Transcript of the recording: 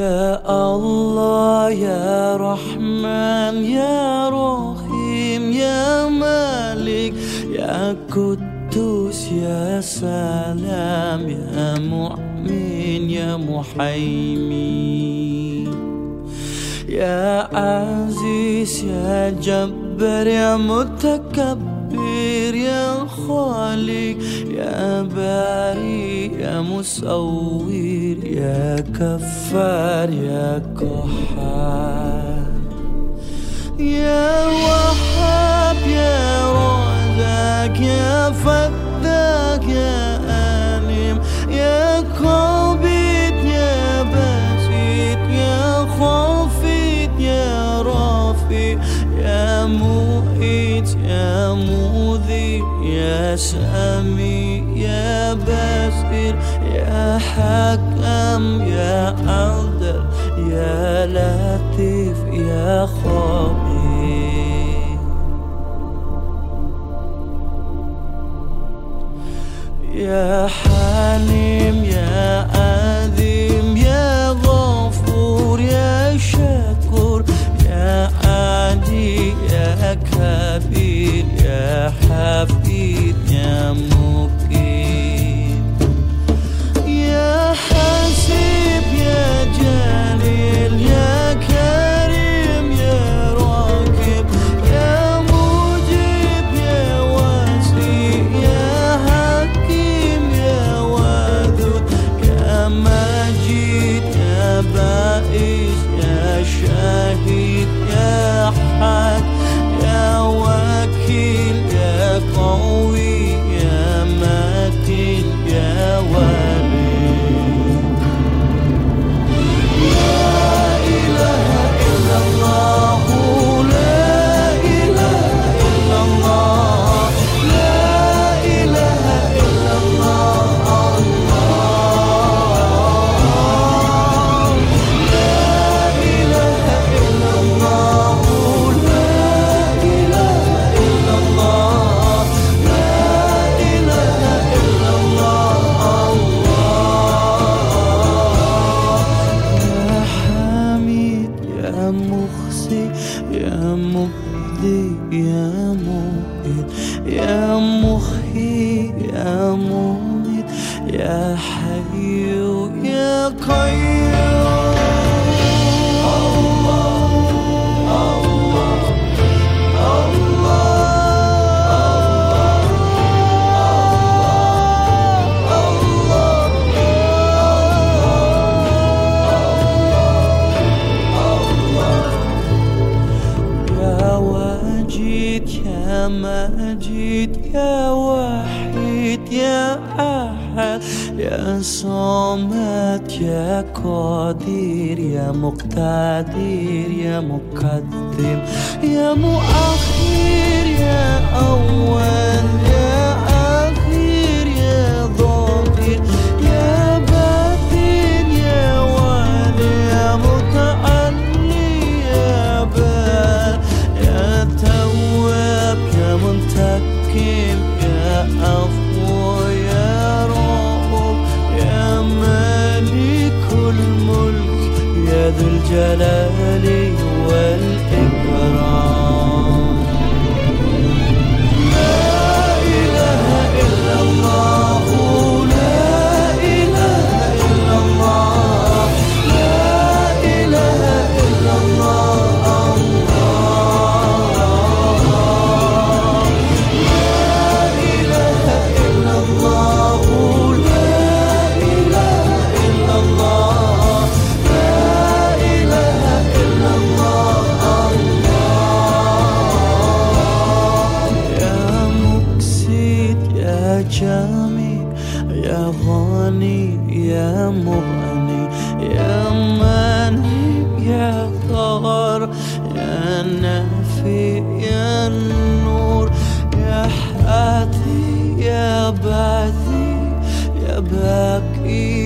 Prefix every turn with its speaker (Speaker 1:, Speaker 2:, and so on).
Speaker 1: يا الله يا رحمن يا رحيم يا مالك يا قدوس يا سلام يا مؤمن يا محيمين يا عزيز يا جبار يا متكبر يا خالق يا باري يا مصور يا كفار يا قهار يا وهاب يا رزاق يا فتاك يا يا سميع يا بصير يا حكم يا عدل يا لطيف يا خبير. يا حليم يا يا مخزي يا مبدي يا مبيد يا محيي يا مميت يا حي يا قيوم. يا مجيد يا وحيد يا أحد يا صمد يا قدير يا مقتدر يا مقدم يا مؤخر يا أول. ذو الجلال يا جميل يا غني يا مغني يا ماني يا ضار يا نافي يا نور يا حاتي يا باثي يا باقي